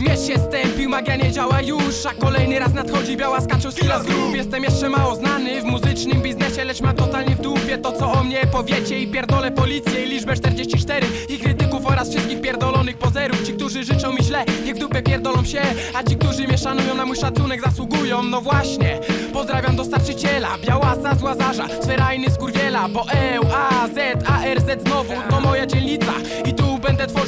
Miecz się stępił, magia nie działa już A kolejny raz nadchodzi biała skaczą skilla z grób. Jestem jeszcze mało znany w muzycznym biznesie Lecz mam totalnie w dupie to co o mnie powiecie I pierdolę policję i liczbę 44 I krytyków oraz wszystkich pierdolonych pozerów Ci, którzy życzą mi źle, niech dupę pierdolą się A ci, którzy mnie szanują na mój szacunek zasługują. No właśnie, pozdrawiam dostarczyciela Białasa z Łazarza, sferajny skurwiela Bo E, A, Z, A, R, Z znowu To moja dzielnica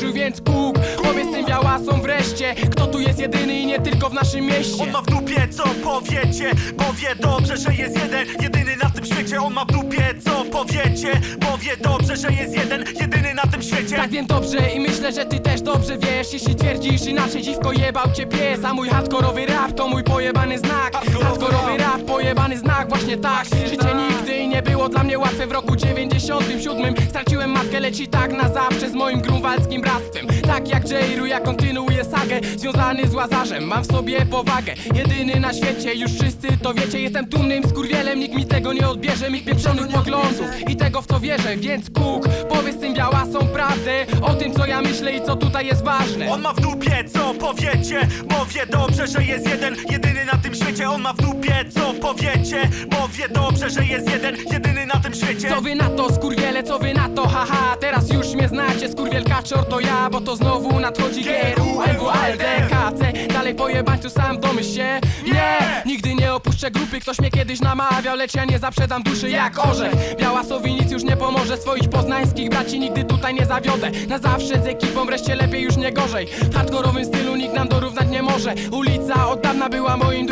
będę tworzył więc kół Powiedz tym białasom wreszcie. Kto tu jest jedyny i nie tylko w naszym mieście? On ma w dupie co powiecie? Bo wie dobrze, że jest jeden Jedyny na tym świecie. On ma w dupie co powiecie? Bo wie dobrze, że jest jeden Jedyny na tym świecie. Tak wiem dobrze i myślę, że ty też dobrze wiesz. Jeśli twierdzisz inaczej, dziwko jebał cię pies. A mój hardkorowy rap to mój pojebany znak. Hardkorowy rap. pojebany znak, właśnie tak Życie nigdy nie było dla mnie łatwe w roku 97 Straciłem matkę, leci tak na zawsze z moim grunwaldzkim bractwem. Tak jak J-Ru, ja kontynuuję sagę Związany z Łazarzem, mam w sobie powagę Jedyny na świecie, już wszyscy to wiecie. Jestem dumnym skurwielem, nikt mi tego nie odbierze. Mych pieprzonych poglądów i tego w to wierzę. Więc Kuk, powiedz tym białasom prawdę O tym co ja myślę i co tutaj jest ważne. On ma w dupie co powiecie Bo wie dobrze, że jest jeden Jedyny na tym świecie ma w dupie co powiecie? Bo wie dobrze, że jest jeden Jedyny na tym świecie. Co wy na to, skurwiele, co wy na to, haha Teraz już mnie znacie, skurwiel kaczor to ja Bo to znowu nadchodzi GRU, NWLD, KC Dalej pojebańcu sam domyśl się. Nie, nigdy nie opuszczę grupy Ktoś mnie kiedyś namawiał, lecz ja nie zaprzedam duszy jak orzech Białasowi nic już nie pomoże Swoich poznańskich braci nigdy tutaj nie zawiodę. Na zawsze z ekipą, wreszcie lepiej już nie gorzej. W hardkorowym stylu nikt nam dorównać nie może. Ulica od dawna była moim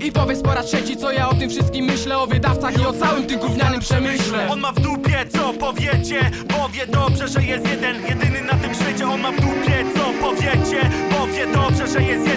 i powiedz po raz trzeci, co ja o tym wszystkim myślę O wydawcach i o całym tym gównianym przemyśle. On ma w dupie co powiecie? Bo wie dobrze, że jest jeden Jedyny na tym świecie. On ma w dupie co powiecie? Bo wie dobrze, że jest